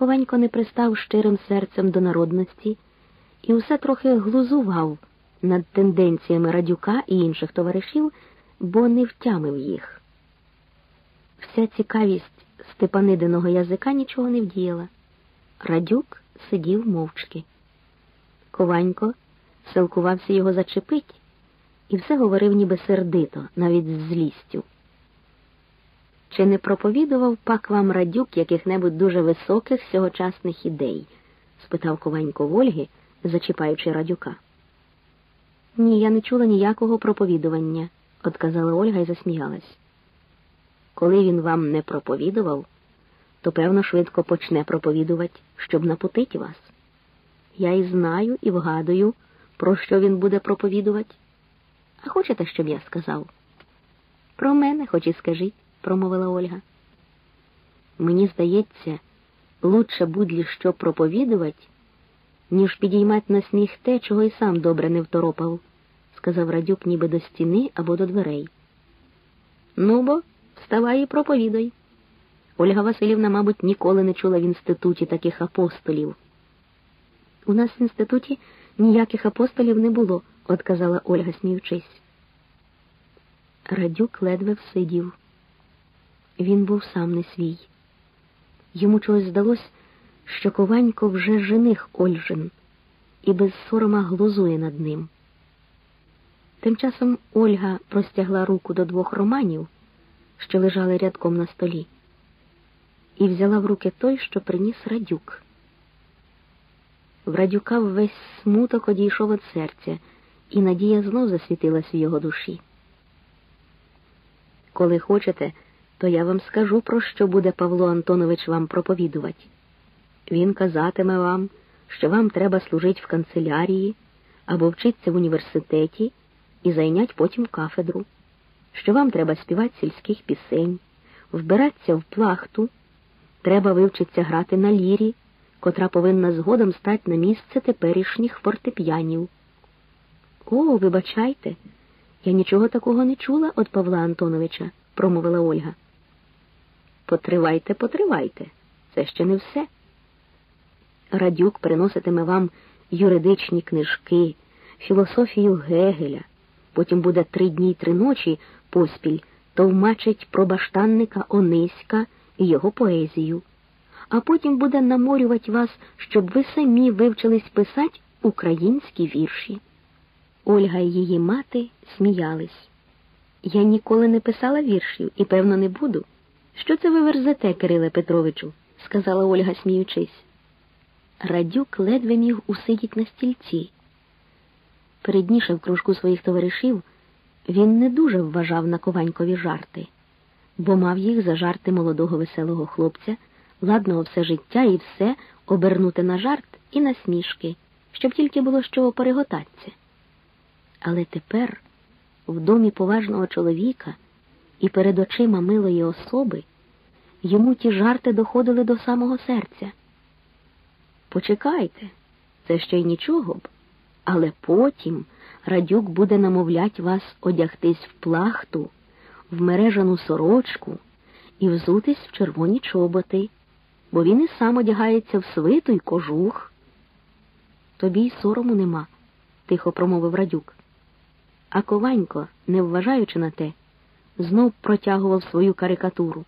Ковенько не пристав щирим серцем до народності і усе трохи глузував над тенденціями радюка і інших товаришів, бо не втямив їх. Вся цікавість Степанидиного язика нічого не вдіяла. Радюк сидів мовчки. Кованько силкувався його зачепить і все говорив ніби сердито, навіть з злістю. Чи не проповідував пак вам радюк яких-небудь дуже високих сьогочасних ідей? спитав Кованько Вольги, зачіпаючи радюка. Ні, я не чула ніякого проповідування, отказала Ольга і засміялась. Коли він вам не проповідував, то певно швидко почне проповідувати, щоб напутити вас. Я і знаю, і вгадую, про що він буде проповідувати. А хочете, щоб я сказав? Про мене хоч і скажіть, промовила Ольга. Мені здається, лучше будь що проповідувати, ніж підіймати на сміх те, чого й сам добре не второпав, сказав Радюк ніби до стіни або до дверей. Ну бо, вставай і проповідай. Ольга Васильівна, мабуть, ніколи не чула в інституті таких апостолів. У нас в інституті ніяких апостолів не було, отказала Ольга, сміючись. Радюк ледве всидів. Він був сам не свій. Йому чогось здалось, що Кованько вже жених Ольжин і без сорома глузує над ним. Тим часом Ольга простягла руку до двох романів, що лежали рядком на столі, і взяла в руки той, що приніс радюк. В радюка весь смуток одійшов від серця, і надія знов засвітилась в його душі. Коли хочете, то я вам скажу, про що буде Павло Антонович вам проповідувати. Він казатиме вам, що вам треба служити в канцелярії або вчитися в університеті і зайнять потім кафедру, що вам треба співати сільських пісень, вбиратися в плахту, треба вивчитися грати на лірі, котра повинна згодом стати на місце теперішніх фортеп'янів. О, вибачайте, я нічого такого не чула від Павла Антоновича, промовила Ольга. Потривайте, потривайте, це ще не все. Радюк приноситиме вам юридичні книжки, філософію Гегеля, потім буде три дні й три ночі поспіль товмачить про баштанника Ониська і його поезію, а потім буде наморювати вас, щоб ви самі вивчились писати українські вірші. Ольга і її мати сміялись. Я ніколи не писала віршів і, певно, не буду. Що це ви верзете, Кириле Петровичу? сказала Ольга, сміючись. Радюк ледве міг усидіть на стільці. Передніше в кружку своїх товаришів він не дуже вважав на Кованькові жарти, бо мав їх за жарти молодого веселого хлопця, ладного все життя і все обернути на жарт і на смішки, щоб тільки було з чого переготатися. Але тепер, в домі поважного чоловіка і перед очима милої особи, йому ті жарти доходили до самого серця. Почекайте, це ще й нічого б, але потім радюк буде намовлять вас одягтись в плахту, в мережану сорочку і взутись в червоні чоботи, бо він і сам одягається в свиту й кожух. Тобі й сорому нема, тихо промовив радюк. А Кованько, не вважаючи на те, знов протягував свою карикатуру.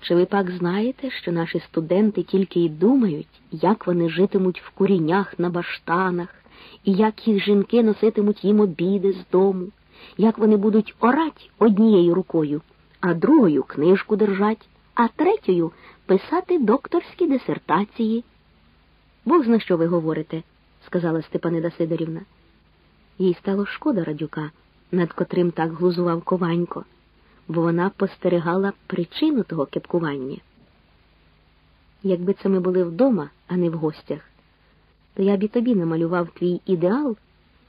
Чи ви пак знаєте, що наші студенти тільки й думають, як вони житимуть в курінях на баштанах, і як їх жінки носитимуть їм обіди з дому, як вони будуть орать однією рукою, а другою книжку держать, а третьою писати докторські дисертації? Бог зна що ви говорите, сказала Степанида Сидорівна. Їй стало шкода радюка, над котрим так глузував Кованько бо вона постерегала причину того кепкування. Якби це ми були вдома, а не в гостях, то я б і тобі намалював твій ідеал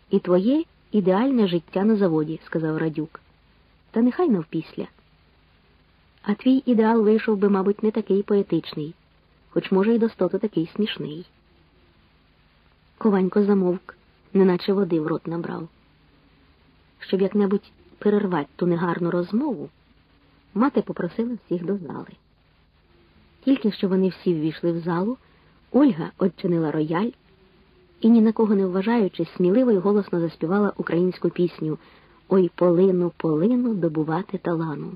і твоє ідеальне життя на заводі, сказав Радюк. Та нехай навпісля. А твій ідеал вийшов би, мабуть, не такий поетичний, хоч, може, й достото такий смішний. Кованько замовк, неначе води в рот набрав. Щоб як-небудь перервати ту негарну розмову, мати попросила всіх до зали. Тільки що вони всі ввійшли в залу, Ольга odчинила рояль і, ні на кого не вважаючи, сміливо й голосно заспівала українську пісню Ой полину, полину добувати талану.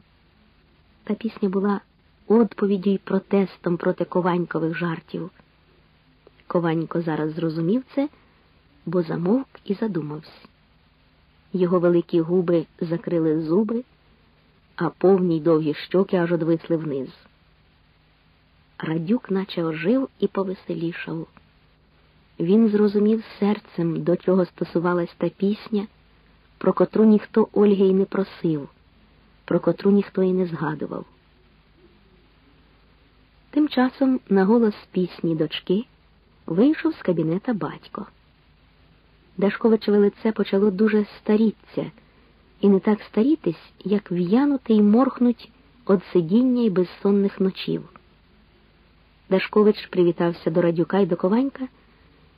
Та пісня була відповіддю й протестом проти Кованькових жартів. Кованько зараз зрозумів це, бо замовк і задумався. Його великі губи закрили зуби, а повні й довгі щоки аж одвисли вниз. Радюк наче ожив і повеселішав. Він зрозумів серцем, до чого стосувалась та пісня, про котру ніхто Ольги й не просив, про котру ніхто й не згадував. Тим часом на голос пісні дочки вийшов з кабінета батько. Дашковичеве лице почало дуже старіться, і не так старітись, як в'янути й морхнуть од сидіння й безсонних ночів. Дашкович привітався до радюка й до Кованька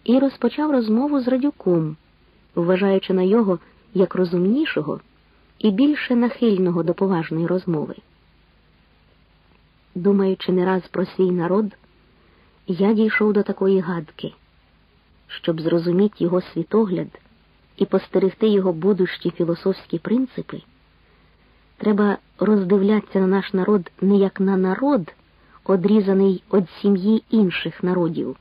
і розпочав розмову з радюком, вважаючи на його як розумнішого і більше нахильного до поважної розмови. Думаючи не раз про свій народ, я дійшов до такої гадки, щоб зрозуміти його світогляд і постерегти його будущі філософські принципи, треба роздивлятися на наш народ не як на народ, одрізаний від сім'ї інших народів,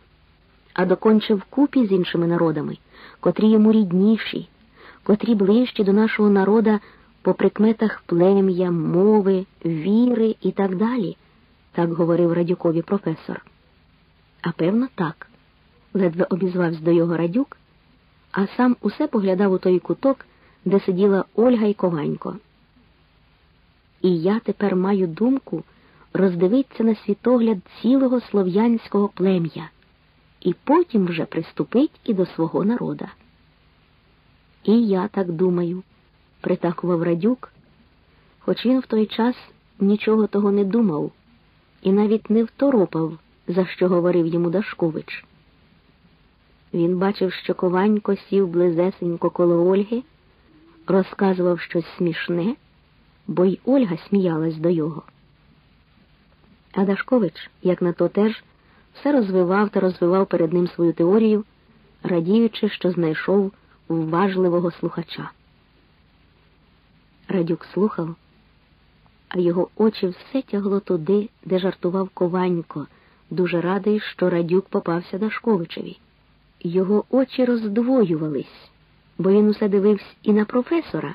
а докончив купі з іншими народами, котрі йому рідніші, котрі ближчі до нашого народа по прикметах плем'я, мови, віри і так далі, так говорив радюкові професор. А певно, так, ледве обізвався до його радюк, а сам усе поглядав у той куток, де сиділа Ольга і Кованько. І я тепер маю думку роздивитися на світогляд цілого слов'янського плем'я і потім вже приступить і до свого народа. І я так думаю, притакував радюк, хоч він в той час нічого того не думав і навіть не второпав, за що говорив йому Дашкович. Він бачив, що Кованько сів близесенько коло Ольги, розказував щось смішне, бо й Ольга сміялась до його. А Дашкович, як на то теж, все розвивав та розвивав перед ним свою теорію, радіючи, що знайшов вважливого слухача. Радюк слухав, а його очі все тягло туди, де жартував Кованько, дуже радий, що Радюк попався Дашковичеві. Його очі роздвоювались, бо він усе дивився і на професора,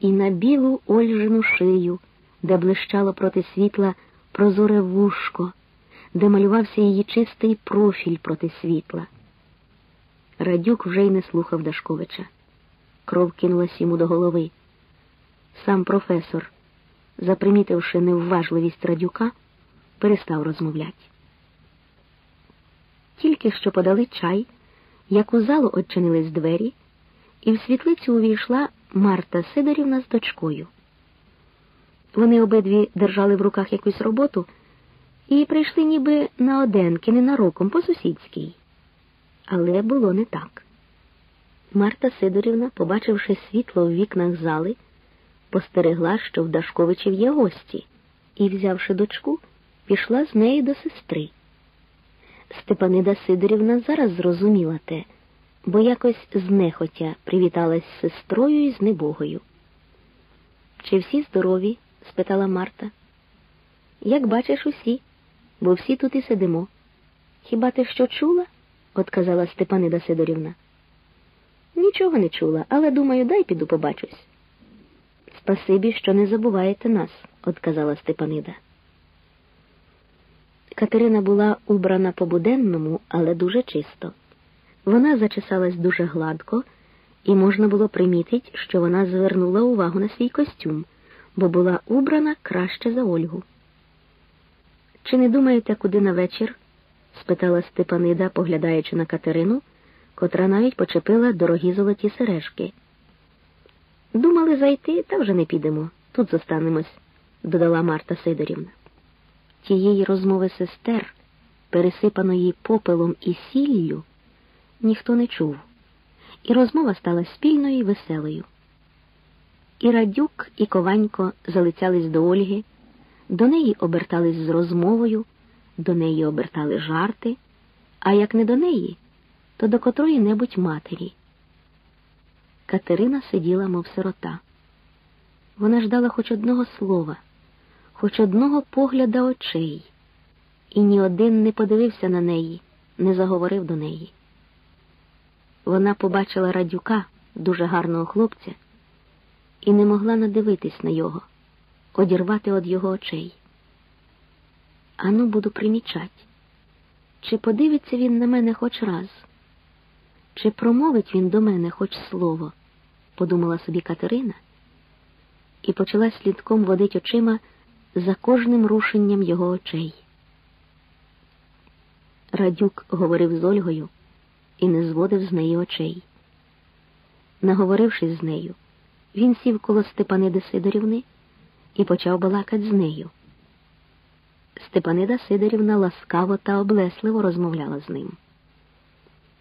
і на білу ольжину шию, де блищало проти світла прозоре вушко, де малювався її чистий профіль проти світла. Радюк вже й не слухав Дашковича. Кров кинулась йому до голови. Сам професор, запримітивши невважливість радюка, перестав розмовляти. Тільки що подали чай, як у залу odчинились двері, і в світлицю увійшла Марта Сидорівна з дочкою. Вони обидві держали в руках якусь роботу і прийшли ніби на оденки, ненароком, по сусідській. Але було не так. Марта Сидорівна, побачивши світло в вікнах зали, постерегла, що в Дашковичів є гості, і, взявши дочку, пішла з нею до сестри. Степанида Сидорівна зараз зрозуміла те, бо якось знехотя привіталась з сестрою і з небогою. Чи всі здорові? спитала Марта. Як бачиш, усі, бо всі тут і сидимо. Хіба ти що чула? отказала Степанида Сидорівна. Нічого не чула, але думаю, дай піду побачусь. Спасибі, що не забуваєте нас, отказала Степанида. Катерина була убрана по буденному, але дуже чисто. Вона зачесалась дуже гладко, і можна було примітити, що вона звернула увагу на свій костюм, бо була убрана краще за Ольгу. Чи не думаєте, куди на вечір? спитала Степанида, поглядаючи на Катерину, котра навіть почепила дорогі золоті сережки. Думали зайти, та вже не підемо. Тут зостанемось, додала Марта Сидорівна. Тієї розмови сестер, пересипаної попелом і сіллю, ніхто не чув, і розмова стала спільною і веселою. І Радюк, і Кованько залицялись до Ольги, до неї обертались з розмовою, до неї обертали жарти, а як не до неї, то до котрої небудь матері. Катерина сиділа, мов сирота. Вона ждала хоч одного слова, хоч одного погляда очей, і ні один не подивився на неї, не заговорив до неї. Вона побачила радюка, дуже гарного хлопця, і не могла надивитись на його, одірвати від його очей. Ану, буду примічать, чи подивиться він на мене хоч раз, чи промовить він до мене хоч слово, подумала собі Катерина, і почала слідком водить очима за кожним рушенням його очей. Радюк говорив з Ольгою і не зводив з неї очей. Наговорившись з нею, він сів коло Степаниди Сидорівни і почав балакати з нею. Степанида Сидорівна ласкаво та облесливо розмовляла з ним.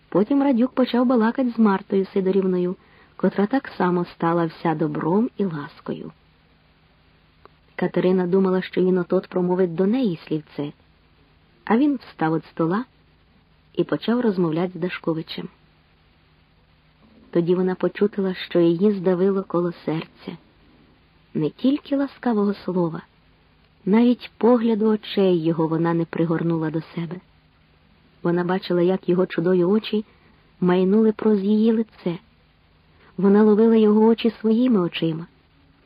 Потім Радюк почав балакати з Мартою Сидорівною, котра так само стала вся добром і ласкою. Катерина думала, що він отот промовить до неї слівце, а він встав від стола і почав розмовляти з Дашковичем. Тоді вона почутила, що її здавило коло серця. Не тільки ласкавого слова, навіть погляду очей його вона не пригорнула до себе. Вона бачила, як його чудові очі майнули проз її лице. Вона ловила його очі своїми очима,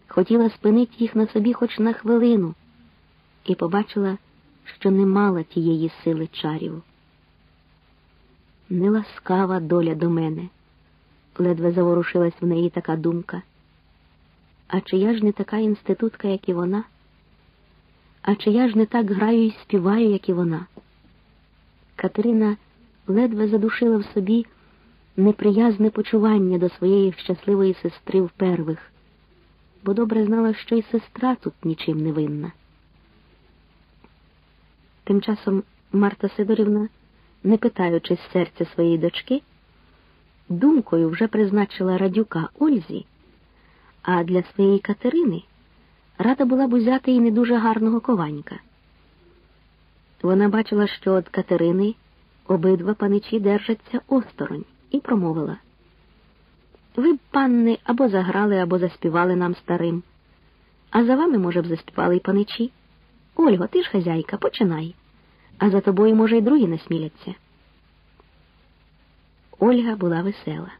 хотіла спинити їх на собі хоч на хвилину, і побачила, що не мала тієї сили чарів. Неласкава доля до мене, ледве заворушилась в неї така думка. А чи я ж не така інститутка, як і вона? А чи я ж не так граю і співаю, як і вона? Катерина ледве задушила в собі неприязне почування до своєї щасливої сестри в первих, бо добре знала, що й сестра тут нічим не винна. Тим часом Марта Сидорівна, не питаючи з серця своєї дочки, думкою вже призначила радюка Ользі, а для своєї Катерини рада була б узяти і не дуже гарного кованька. Вона бачила, що від Катерини обидва паничі держаться осторонь, і промовила Ви б, панни, або заграли, або заспівали нам старим. А за вами, може б, заспівали й паничі. Ольго, ти ж хазяйка, починай. А за тобою, може, й другі насміляться. Ольга була весела.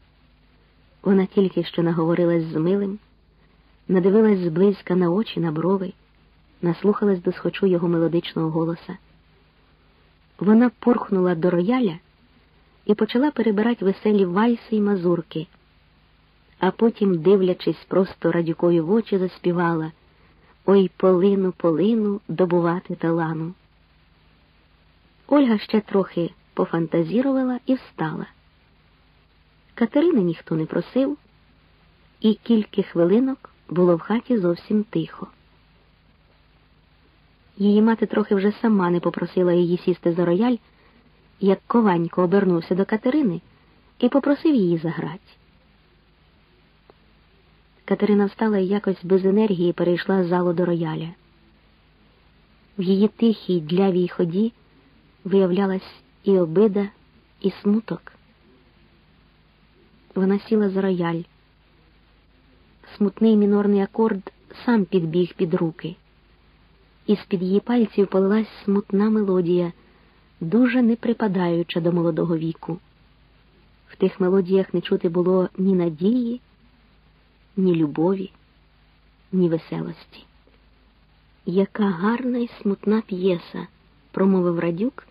Вона тільки що наговорилась з милим, надивилась зблизька на очі, на брови, наслухалась до схочу його мелодичного голоса. Вона порхнула до рояля і почала перебирати веселі вальси й мазурки, а потім, дивлячись просто радюкою в очі, заспівала Ой полину, полину добувати талану. Ольга ще трохи пофантазірувала і встала. Катерини ніхто не просив, і кілька хвилинок було в хаті зовсім тихо. Її мати трохи вже сама не попросила її сісти за рояль, як Кованько обернувся до Катерини і попросив її заграти. Катерина встала і якось без енергії перейшла з залу до рояля. В її тихій длявій ході виявлялась і обида, і смуток. Вона сіла за рояль. Смутний мінорний акорд сам підбіг під руки, і з-під її пальців полилась смутна мелодія, дуже не припадаюча до молодого віку. В тих мелодіях не чути було ні надії, ні любові, ні веселості. Яка гарна і смутна п'єса, промовив Радюк,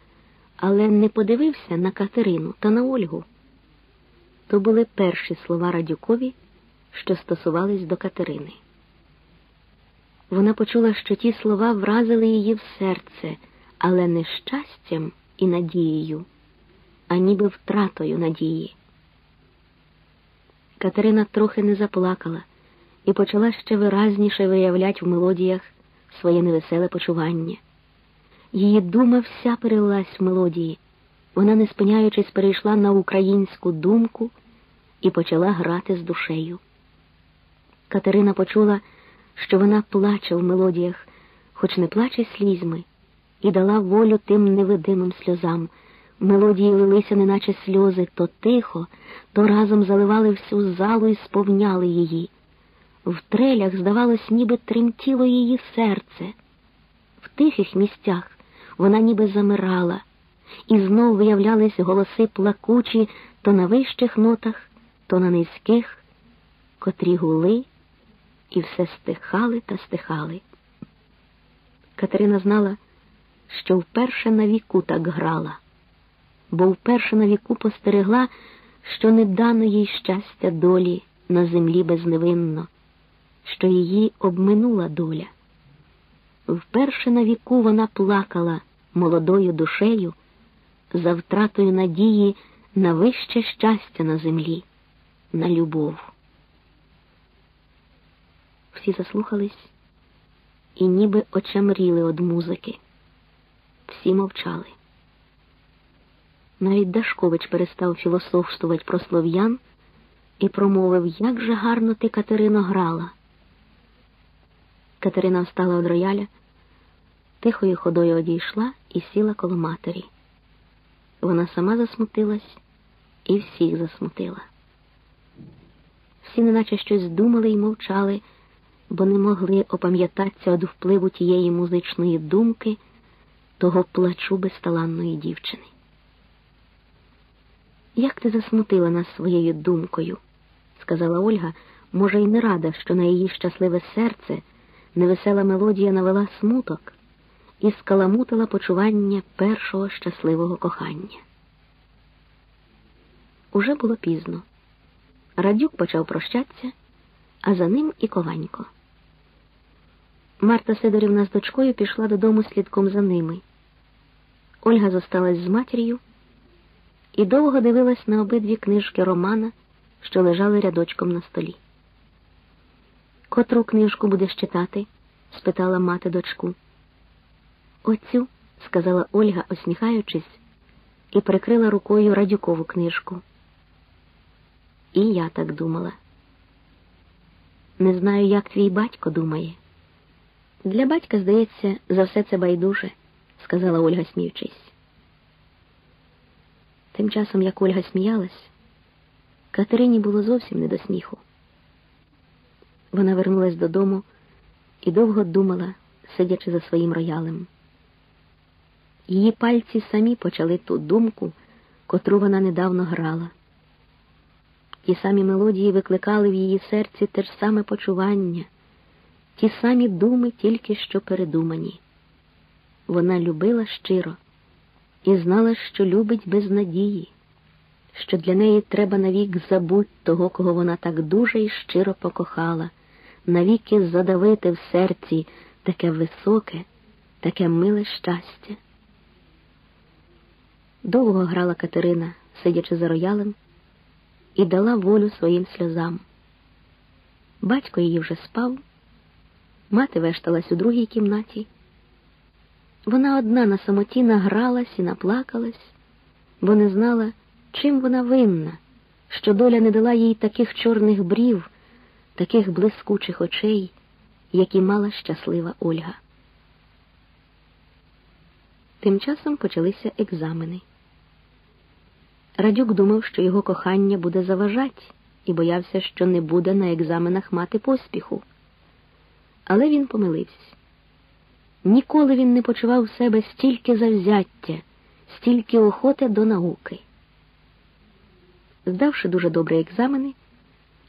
але не подивився на Катерину та на Ольгу. То були перші слова Радюкові, що стосувались до Катерини. Вона почула, що ті слова вразили її в серце, але не щастям і надією, а ніби втратою надії. Катерина трохи не заплакала і почала ще виразніше виявляти в мелодіях своє невеселе почування. Її дума вся перелилась в мелодії. Вона, не спиняючись, перейшла на українську думку і почала грати з душею. Катерина почула, що вона плаче в мелодіях, хоч не плаче слізьми, і дала волю тим невидимим сльозам, Мелодії лилися, неначе сльози, то тихо, то разом заливали всю залу і сповняли її. В трелях, здавалось, ніби тремтіло її серце. В тихих місцях вона ніби замирала, і знов виявлялись голоси плакучі то на вищих нотах, то на низьких, котрі гули і все стихали та стихали. Катерина знала, що вперше на віку так грала, бо вперше на віку постерегла, що не дано їй щастя долі на землі безневинно, що її обминула доля. Вперше на віку вона плакала молодою душею за втратою надії на вище щастя на землі, на любов. Всі заслухались і ніби очамріли од музики. Всі мовчали. Навіть Дашкович перестав філософствувати про слов'ян і промовив, як же гарно ти, Катерино, грала. Катерина встала од рояля, тихою ходою одійшла і сіла коло матері. Вона сама засмутилась і всіх засмутила. Всі неначе щось думали і мовчали, бо не могли опам'ятатися від впливу тієї музичної думки, того плачу безталанної дівчини. Як ти засмутила нас своєю думкою, сказала Ольга, може, й не рада, що на її щасливе серце невесела мелодія навела смуток і скаламутила почування першого щасливого кохання. Уже було пізно. Радюк почав прощатися, а за ним і Кованько. Марта Сидорівна з дочкою пішла додому слідком за ними. Ольга зосталась з матір'ю і довго дивилась на обидві книжки Романа, що лежали рядочком на столі. Котру книжку будеш читати? спитала мати дочку. Оцю, сказала Ольга, осміхаючись, і прикрила рукою радюкову книжку. І я так думала. Не знаю, як твій батько думає. Для батька, здається, за все це байдуже, сказала Ольга, сміючись. Тим часом, як Ольга сміялась, Катерині було зовсім не до сміху. Вона вернулась додому і довго думала, сидячи за своїм роялем. Її пальці самі почали ту думку, котру вона недавно грала. Ті самі мелодії викликали в її серці те ж саме почування, ті самі думи тільки що передумані. Вона любила щиро і знала, що любить без надії, що для неї треба навік забуть того, кого вона так дуже і щиро покохала, навіки задавити в серці таке високе, таке миле щастя. Довго грала Катерина, сидячи за роялем, і дала волю своїм сльозам. Батько її вже спав, мати вешталась у другій кімнаті. Вона одна на самоті награлась і наплакалась, бо не знала, чим вона винна, що доля не дала їй таких чорних брів, таких блискучих очей, які мала щаслива Ольга. Тим часом почалися екзамени. Радюк думав, що його кохання буде заважать, і боявся, що не буде на екзаменах мати поспіху. Але він помилився. Ніколи він не почував в себе стільки завзяття, стільки охоти до науки. Здавши дуже добре екзамени,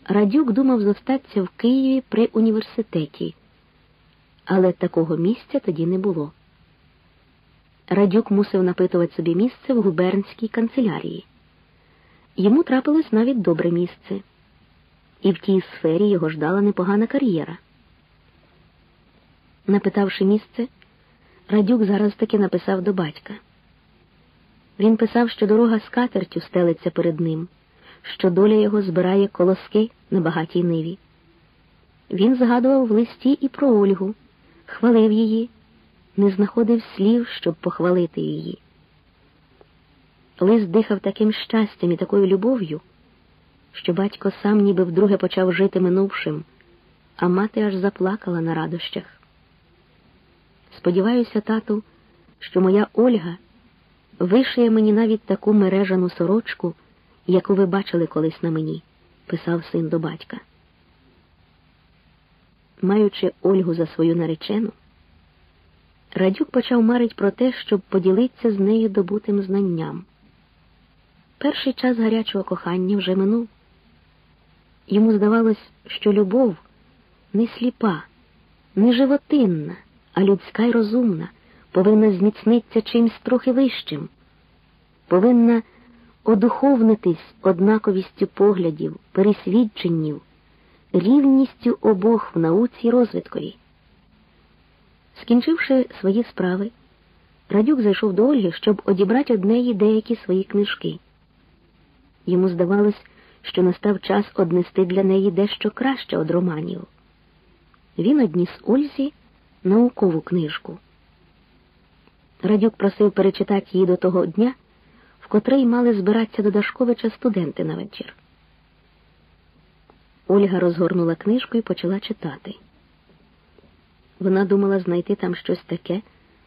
Радюк думав зостатися в Києві при університеті, але такого місця тоді не було. Радюк мусив напитувати собі місце в губернській канцелярії. Йому трапилось навіть добре місце, і в тій сфері його ждала непогана кар'єра. Напитавши місце, Радюк зараз таки написав до батька. Він писав, що дорога з катертю стелиться перед ним, що доля його збирає колоски на багатій ниві. Він згадував в листі і про Ольгу, хвалив її, не знаходив слів, щоб похвалити її. Лис дихав таким щастям і такою любов'ю, що батько сам ніби вдруге почав жити минувшим, а мати аж заплакала на радощах. Сподіваюся, тату, що моя Ольга вишиє мені навіть таку мережану сорочку, яку ви бачили колись на мені, писав син до батька. Маючи Ольгу за свою наречену, Радюк почав марить про те, щоб поділитися з нею добутим знанням. Перший час гарячого кохання вже минув. Йому здавалось, що любов не сліпа, не животинна, а людська й розумна, повинна зміцнитися чимсь трохи вищим, повинна одуховнитись однаковістю поглядів, пересвідченнів, рівністю обох в науці й розвиткові. Скінчивши свої справи, Радюк зайшов до Ольги, щоб одібрати однеї деякі свої книжки. Йому здавалось, що настав час однести для неї дещо краще од романів. Він одніс Ользі наукову книжку. Радюк просив перечитати її до того дня, в котрий мали збиратися до Дашковича студенти на вечір. Ольга розгорнула книжку і почала читати. Вона думала знайти там щось таке,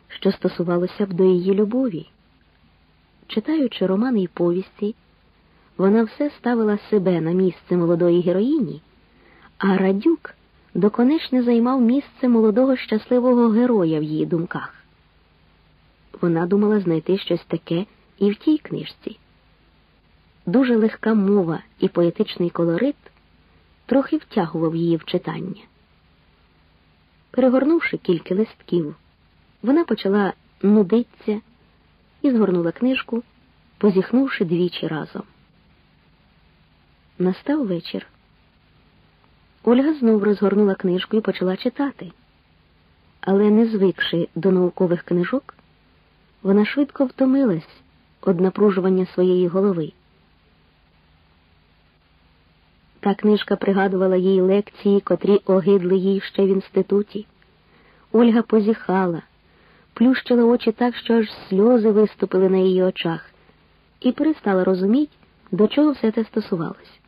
що стосувалося б до її любові. Читаючи романи й повісті, вона все ставила себе на місце молодої героїні, а Радюк доконечно займав місце молодого щасливого героя в її думках. Вона думала знайти щось таке і в тій книжці. Дуже легка мова і поетичний колорит трохи втягував її в читання. Перегорнувши кілька листків, вона почала нудитися і згорнула книжку, позіхнувши двічі разом. Настав вечір. Ольга знов розгорнула книжку і почала читати. Але, не звикши до наукових книжок, вона швидко втомилась від напружування своєї голови. Та книжка пригадувала їй лекції, котрі огидли їй ще в інституті. Ольга позіхала, плющила очі так, що аж сльози виступили на її очах, і перестала розуміти, до чого все це стосувалось.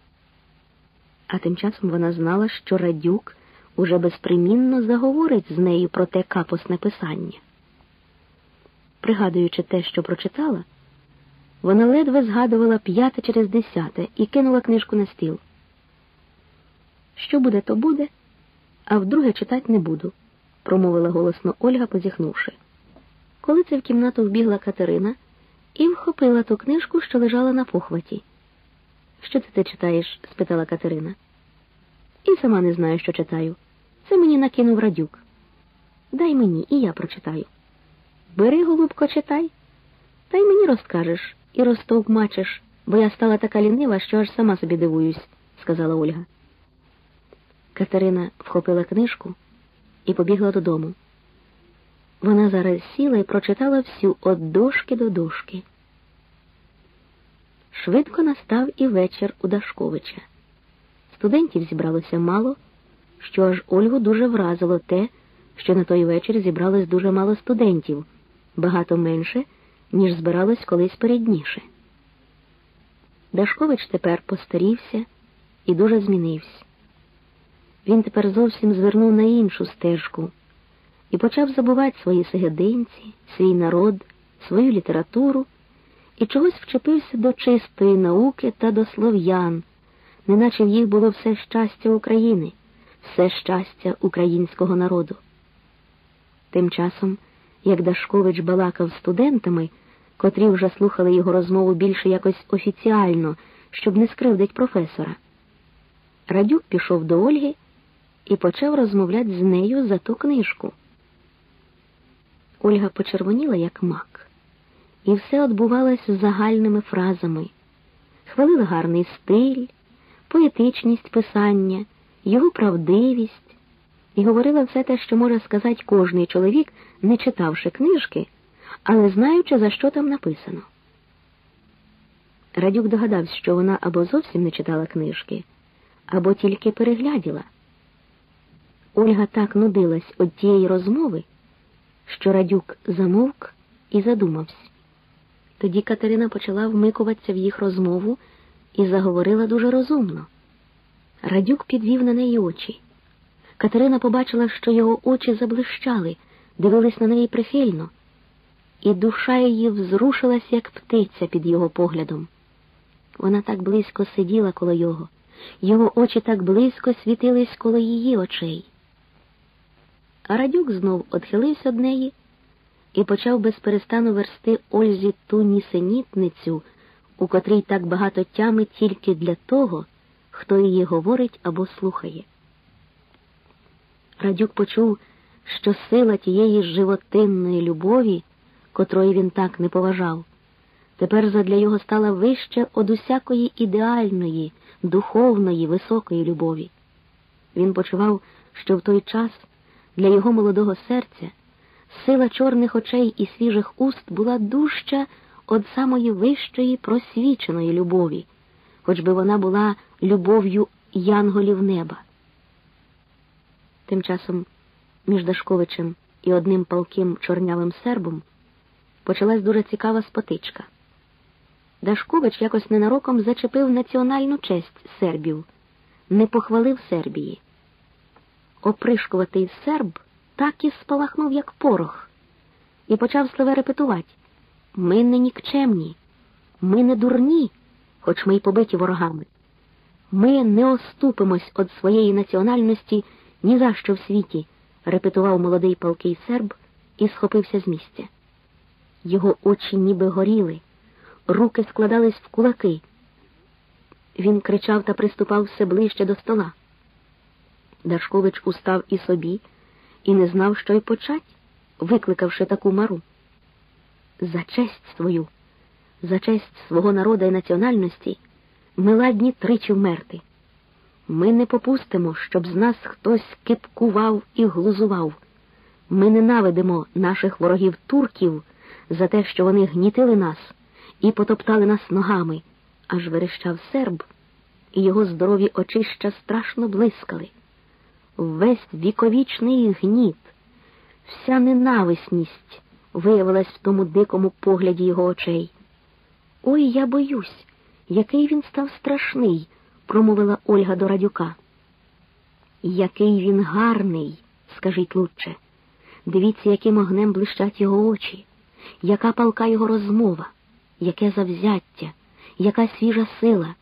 А тим часом вона знала, що Радюк уже безпримінно заговорить з нею про те капосне писання. Пригадуючи те, що прочитала, вона ледве згадувала п'яте через десяте і кинула книжку на стіл. Що буде, то буде, а вдруге читати не буду, промовила голосно Ольга, позіхнувши. Коли це в кімнату вбігла Катерина і вхопила ту книжку, що лежала на похваті. Що це ти читаєш? спитала Катерина. І сама не знаю, що читаю. Це мені накинув радюк. Дай мені, і я прочитаю. Бери, голубко, читай, та й мені розкажеш і розтовкмачиш, бо я стала така лінива, що аж сама собі дивуюсь, сказала Ольга. Катерина вхопила книжку і побігла додому. Вона зараз сіла і прочитала всю від дошки до дошки. Швидко настав і вечір у Дашковича. Студентів зібралося мало, що аж Ольгу дуже вразило те, що на той вечір зібралось дуже мало студентів, багато менше, ніж збиралось колись передніше. Дашкович тепер постарівся і дуже змінився. Він тепер зовсім звернув на іншу стежку і почав забувати свої сегединці, свій народ, свою літературу і чогось вчепився до чистої науки та до слов'ян, неначе в їх було все щастя України, все щастя українського народу. Тим часом, як Дашкович балакав студентами, котрі вже слухали його розмову більше якось офіціально, щоб не скривдить професора, Радюк пішов до Ольги і почав розмовляти з нею за ту книжку. Ольга почервоніла, як мак, і все відбувалось загальними фразами, хвалила гарний стиль, поетичність писання, його правдивість, і говорила все те, що може сказати кожний чоловік, не читавши книжки, але знаючи, за що там написано. Радюк догадався, що вона або зовсім не читала книжки, або тільки перегляділа. Ольга так нудилась від тієї розмови, що Радюк замовк і задумався. Тоді Катерина почала вмикуватися в їх розмову і заговорила дуже розумно. Радюк підвів на неї очі. Катерина побачила, що його очі заблищали, дивились на неї прихильно, і душа її взрушилась, як птиця під його поглядом. Вона так близько сиділа коло його, його очі так близько світились коло її очей. А радюк знов отхилився від неї і почав безперестану версти Ользі ту нісенітницю, у котрій так багато тями тільки для того, хто її говорить або слухає. Радюк почув, що сила тієї животинної любові, котрої він так не поважав, тепер задля його стала вище од усякої ідеальної, духовної, високої любові. Він почував, що в той час для його молодого серця сила чорних очей і свіжих уст була дужча від самої вищої просвіченої любові, хоч би вона була любов'ю янголів неба. Тим часом між Дашковичем і одним палким чорнявим сербом почалась дуже цікава спотичка. Дашкович якось ненароком зачепив національну честь сербів, не похвалив Сербії. Опришкуватий серб так і спалахнув, як порох, і почав сливе репетувати ми не нікчемні, ми не дурні, хоч ми й побиті ворогами. Ми не оступимось від своєї національності ні за що в світі, репетував молодий палкий серб і схопився з місця. Його очі ніби горіли, руки складались в кулаки. Він кричав та приступав все ближче до стола. Дашкович устав і собі і не знав, що й почать, викликавши таку мару. За честь свою, за честь свого народа і національності ми ладні тричі вмерти. Ми не попустимо, щоб з нас хтось кипкував і глузував. Ми ненавидимо наших ворогів турків за те, що вони гнітили нас і потоптали нас ногами, аж верещав серб, і його здорові очища страшно блискали. Весь віковічний гніт, вся ненависність виявилась в тому дикому погляді його очей. Ой, я боюсь, який він став страшний, промовила Ольга до радюка. Який він гарний, скажіть лучше. Дивіться, яким огнем блищать його очі, яка палка його розмова, яке завзяття, яка свіжа сила.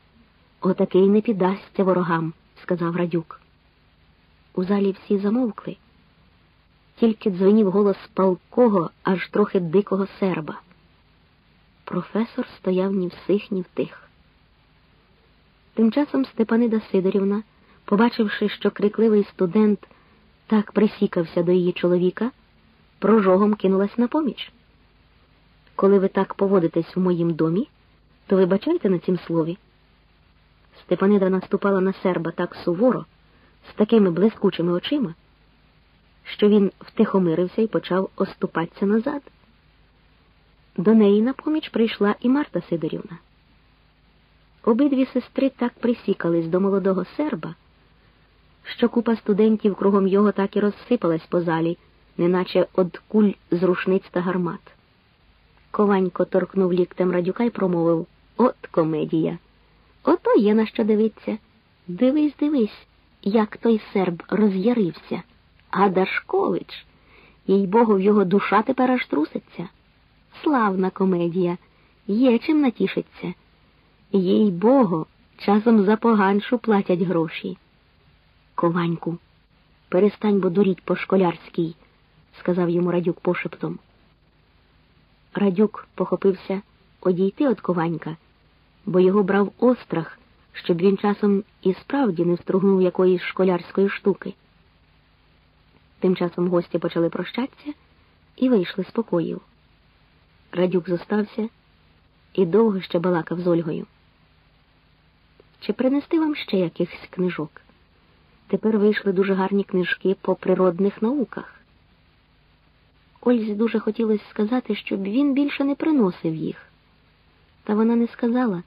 Отакий не піддасться ворогам, сказав радюк. У залі всі замовкли тільки дзвенів голос палкого, аж трохи дикого серба. Професор стояв ні в сих, ні в тих. Тим часом Степанида Сидорівна, побачивши, що крикливий студент так присікався до її чоловіка, прожогом кинулась на поміч. Коли ви так поводитесь в моїм домі, то вибачайте на цім слові. Степанида наступала на серба так суворо, з такими блискучими очима, що він втихомирився і почав оступатися назад. До неї на поміч прийшла і Марта Сидорівна. Обидві сестри так присікались до молодого серба, що купа студентів кругом його так і розсипалась по залі, неначе од куль з рушниць та гармат. Кованько торкнув ліктем радюка й промовив От комедія. Ото є на що дивиться. Дивись, дивись, як той серб роз'ярився. А їй богу, в його душа тепер аж труситься. Славна комедія, є чим натішиться. Їй богу, часом за поганшу платять гроші. Кованьку, перестань бо дуріть по школярській, сказав йому радюк пошептом. Радюк похопився одійти від кованька, бо його брав острах, щоб він часом і справді не встругнув якоїсь школярської штуки. Тим часом гості почали прощатися і вийшли з покоїв. Радюк зостався і довго ще балакав з Ольгою. Чи принести вам ще якихось книжок? Тепер вийшли дуже гарні книжки по природних науках. Ользі дуже хотілося сказати, щоб він більше не приносив їх. Та вона не сказала,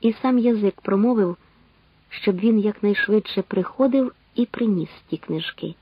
і сам язик промовив, щоб він якнайшвидше приходив і приніс ті книжки.